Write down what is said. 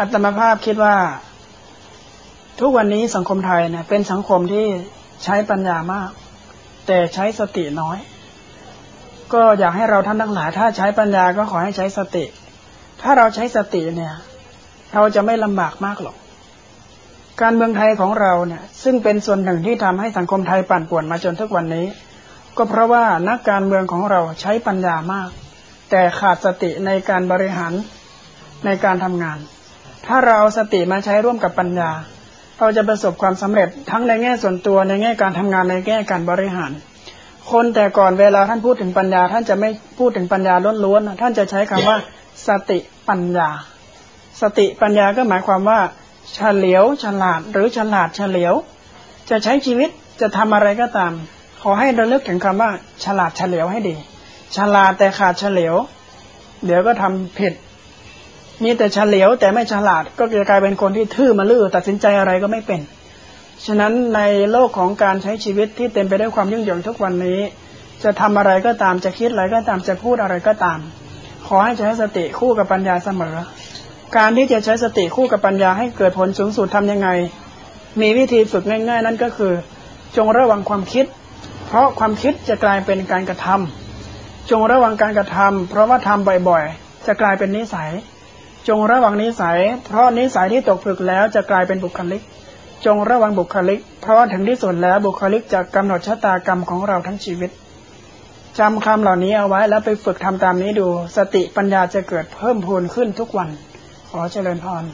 อัตมาภาพคิดว่า ทุกวันนี้สังคมไทยเนี่ย เป็นสังคมที่ใช้ปัญญามาก แต่ใช้สติน้อย ก็อยากให้เราท่านทั้งหลายถ้าใช้ปัญญาก็ขอให้ใช้สติ ถ้าเราใช้สติเนี่ย เราจะไม่ลำบากมากหรอกการเมืองไทยของเราเนี่ย ซึ่งเป็นส่วนหนึ่งที่ทำให้สังคมไทยปั่นป่วนมาจนทุกวันนี้ ก็เพราะว่านักการเมืองของเราใช้ปัญญามาก แต่ขาดสติในการบริหารในการทำงาน ถ้าเราเอาสติมาใช้ร่วมกับปัญญา เราจะประสบความสำเร็จทั้งในแง่ส่วนตัวในแง่การทำงานในแง่การบริหาร คนแต่ก่อนเวลาท่านพูดถึงปัญญา ท่านจะไม่พูดถึงปัญญาล้วนๆท่านจะใช้คำว่าสติปัญญา สติปัญญาก็หมายความว่าเฉลียวฉลาดหรือฉลาดเฉลียว จะใช้ชีวิตจะทำอะไรก็ตาม ขอให้ระลึกถึงคำว่า ฉลาดเฉลียวให้ดี ฉลาดแต่ขาดเฉลียว เดี๋ยวก็ทำผิด มีแต่เฉลียวแต่ไม่ฉลาดก็จะกลายเป็นคนที่ทื่อมาลื้อตัดสินใจอะไรก็ไม่เป็น ฉะนั้นในโลกของการใช้ชีวิตที่เต็มไปด้วยความยุ่งเหยิงทุกวันนี้ จะทำอะไรก็ตามจะคิดอะไรก็ตามจะพูดอะไรก็ตาม ขอให้ใช้สติคู่กับปัญญาเสมอ การที่จะใช้สติคู่กับปัญญาให้เกิดผลสูงสุดทํำยังไง มีวิธีฝึกง่าย ๆ นั่นก็คือ จงระวังความคิด เพราะความคิดจะกลายเป็นการกระทำจงระวังการกระทำเพราะว่าทำบ่อยๆ จะกลายเป็นนิสัย จงระวังนิสัย เพราะนิสัยที่ตกผลึกแล้วจะกลายเป็นบุคลิก จงระวังบุคลิก เพราะถึงที่สุดแล้วบุคลิกจะกำหนดชะตากรรมของเราทั้งชีวิตจำคำเหล่านี้เอาไว้แล้วไปฝึกทำตามนี้ดู สติปัญญาจะเกิดเพิ่มพูนขึ้นทุกวัน ขอเจริญพร